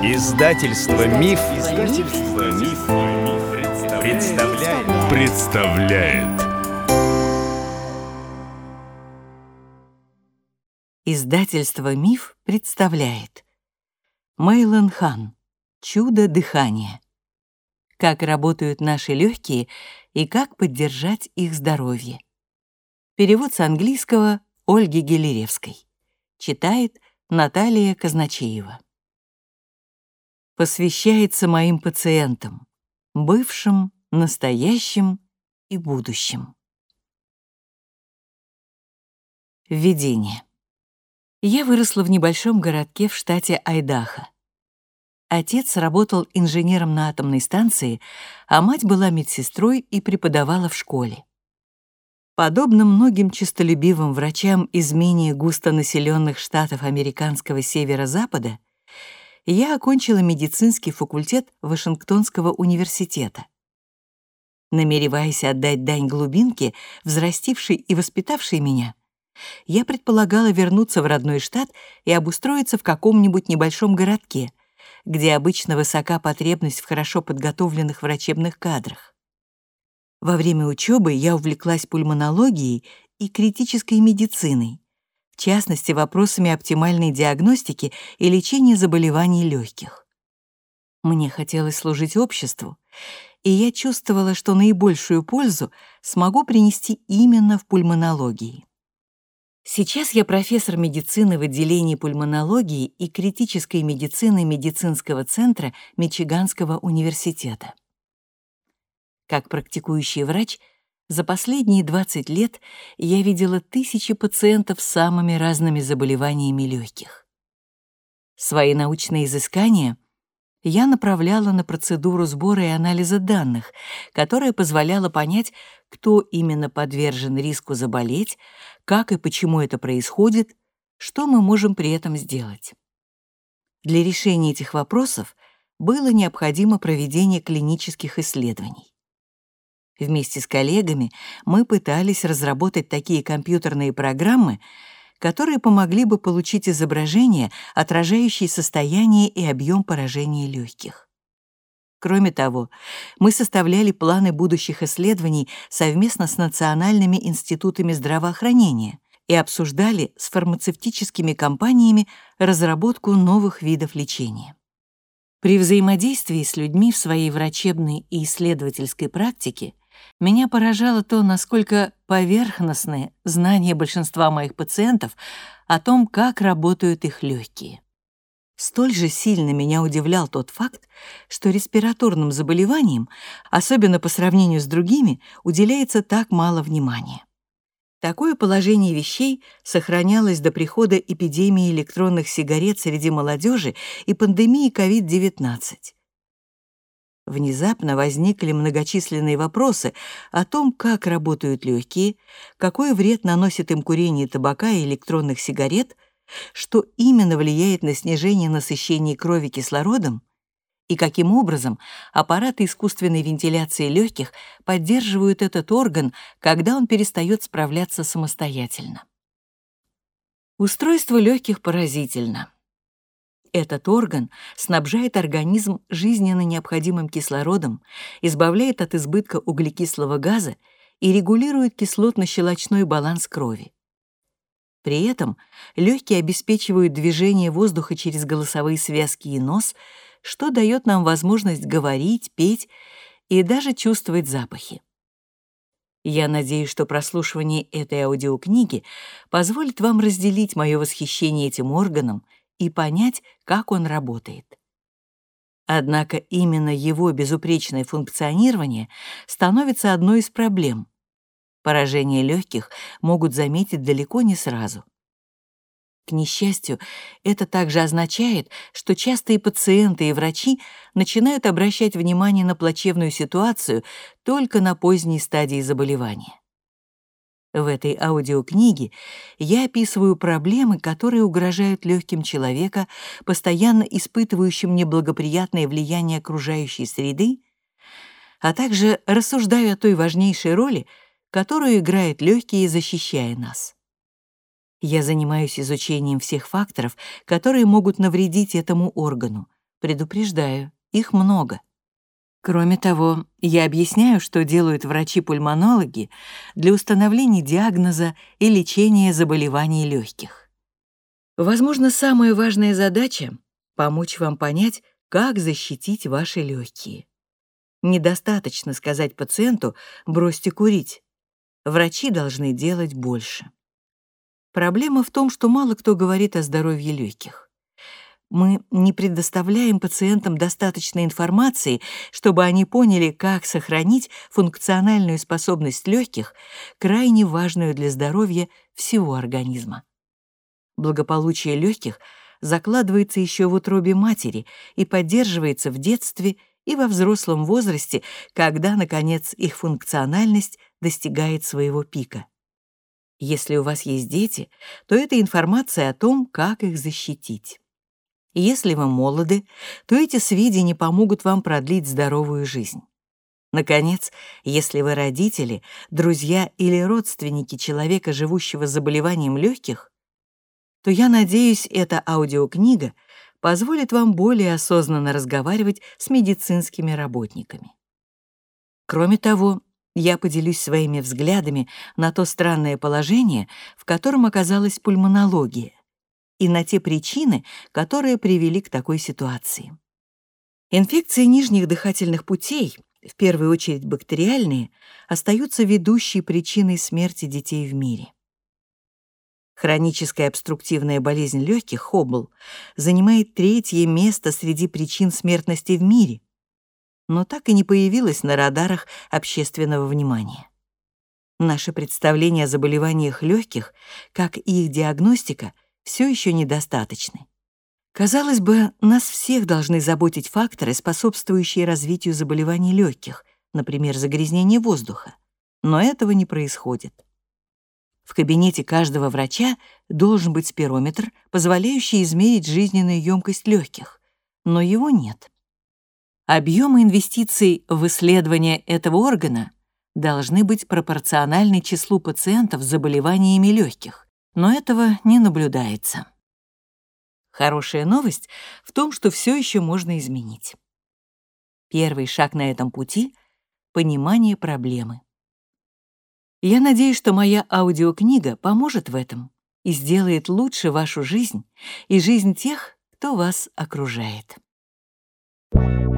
Издательство Миф, Издательство Миф, представляет. представляет. Издательство Миф представляет. Мейлон Хан. Чудо дыхания. Как работают наши легкие и как поддержать их здоровье. Перевод с английского Ольги Гелеревской. Читает Наталья Казначеева посвящается моим пациентам, бывшим, настоящим и будущим. Введение. Я выросла в небольшом городке в штате Айдахо. Отец работал инженером на атомной станции, а мать была медсестрой и преподавала в школе. Подобно многим честолюбивым врачам из менее густонаселенных штатов американского северо-запада, я окончила медицинский факультет Вашингтонского университета. Намереваясь отдать дань глубинке, взрастившей и воспитавшей меня, я предполагала вернуться в родной штат и обустроиться в каком-нибудь небольшом городке, где обычно высока потребность в хорошо подготовленных врачебных кадрах. Во время учебы я увлеклась пульмонологией и критической медициной, в частности, вопросами оптимальной диагностики и лечения заболеваний легких. Мне хотелось служить обществу, и я чувствовала, что наибольшую пользу смогу принести именно в пульмонологии. Сейчас я профессор медицины в отделении пульмонологии и критической медицины медицинского центра Мичиганского университета. Как практикующий врач — за последние 20 лет я видела тысячи пациентов с самыми разными заболеваниями легких. Свои научные изыскания я направляла на процедуру сбора и анализа данных, которая позволяла понять, кто именно подвержен риску заболеть, как и почему это происходит, что мы можем при этом сделать. Для решения этих вопросов было необходимо проведение клинических исследований. Вместе с коллегами мы пытались разработать такие компьютерные программы, которые помогли бы получить изображение, отражающее состояние и объем поражения легких. Кроме того, мы составляли планы будущих исследований совместно с национальными институтами здравоохранения и обсуждали с фармацевтическими компаниями разработку новых видов лечения. При взаимодействии с людьми в своей врачебной и исследовательской практике меня поражало то, насколько поверхностны знания большинства моих пациентов о том, как работают их легкие. Столь же сильно меня удивлял тот факт, что респираторным заболеваниям, особенно по сравнению с другими, уделяется так мало внимания. Такое положение вещей сохранялось до прихода эпидемии электронных сигарет среди молодежи и пандемии COVID-19. Внезапно возникли многочисленные вопросы о том, как работают легкие, какой вред наносит им курение табака и электронных сигарет, что именно влияет на снижение насыщения крови кислородом и каким образом аппараты искусственной вентиляции легких поддерживают этот орган, когда он перестает справляться самостоятельно. Устройство легких поразительно. Этот орган снабжает организм жизненно необходимым кислородом, избавляет от избытка углекислого газа и регулирует кислотно-щелочной баланс крови. При этом легкие обеспечивают движение воздуха через голосовые связки и нос, что дает нам возможность говорить, петь и даже чувствовать запахи. Я надеюсь, что прослушивание этой аудиокниги позволит вам разделить мое восхищение этим органом и понять, как он работает. Однако именно его безупречное функционирование становится одной из проблем. Поражение легких могут заметить далеко не сразу. К несчастью, это также означает, что частые пациенты и врачи начинают обращать внимание на плачевную ситуацию только на поздней стадии заболевания. В этой аудиокниге я описываю проблемы, которые угрожают легким человека, постоянно испытывающим неблагоприятное влияние окружающей среды, а также рассуждаю о той важнейшей роли, которую играет легкие, защищая нас. Я занимаюсь изучением всех факторов, которые могут навредить этому органу, Предупреждаю, их много. Кроме того, я объясняю, что делают врачи-пульмонологи для установления диагноза и лечения заболеваний легких. Возможно, самая важная задача — помочь вам понять, как защитить ваши легкие. Недостаточно сказать пациенту «бросьте курить». Врачи должны делать больше. Проблема в том, что мало кто говорит о здоровье легких. Мы не предоставляем пациентам достаточной информации, чтобы они поняли, как сохранить функциональную способность легких, крайне важную для здоровья всего организма. Благополучие легких закладывается еще в утробе матери и поддерживается в детстве и во взрослом возрасте, когда, наконец, их функциональность достигает своего пика. Если у вас есть дети, то это информация о том, как их защитить. Если вы молоды, то эти сведения помогут вам продлить здоровую жизнь. Наконец, если вы родители, друзья или родственники человека, живущего с заболеванием легких, то я надеюсь, эта аудиокнига позволит вам более осознанно разговаривать с медицинскими работниками. Кроме того, я поделюсь своими взглядами на то странное положение, в котором оказалась пульмонология, и на те причины, которые привели к такой ситуации. Инфекции нижних дыхательных путей, в первую очередь бактериальные, остаются ведущей причиной смерти детей в мире. Хроническая обструктивная болезнь легких, Хоббл, занимает третье место среди причин смертности в мире, но так и не появилась на радарах общественного внимания. Наши представления о заболеваниях легких, как и их диагностика, все еще недостаточны. Казалось бы, нас всех должны заботить факторы, способствующие развитию заболеваний легких, например, загрязнение воздуха. Но этого не происходит. В кабинете каждого врача должен быть спирометр, позволяющий измерить жизненную емкость легких, но его нет. Объемы инвестиций в исследование этого органа должны быть пропорциональны числу пациентов с заболеваниями легких, но этого не наблюдается. Хорошая новость в том, что все еще можно изменить. Первый шаг на этом пути — понимание проблемы. Я надеюсь, что моя аудиокнига поможет в этом и сделает лучше вашу жизнь и жизнь тех, кто вас окружает. Thank you.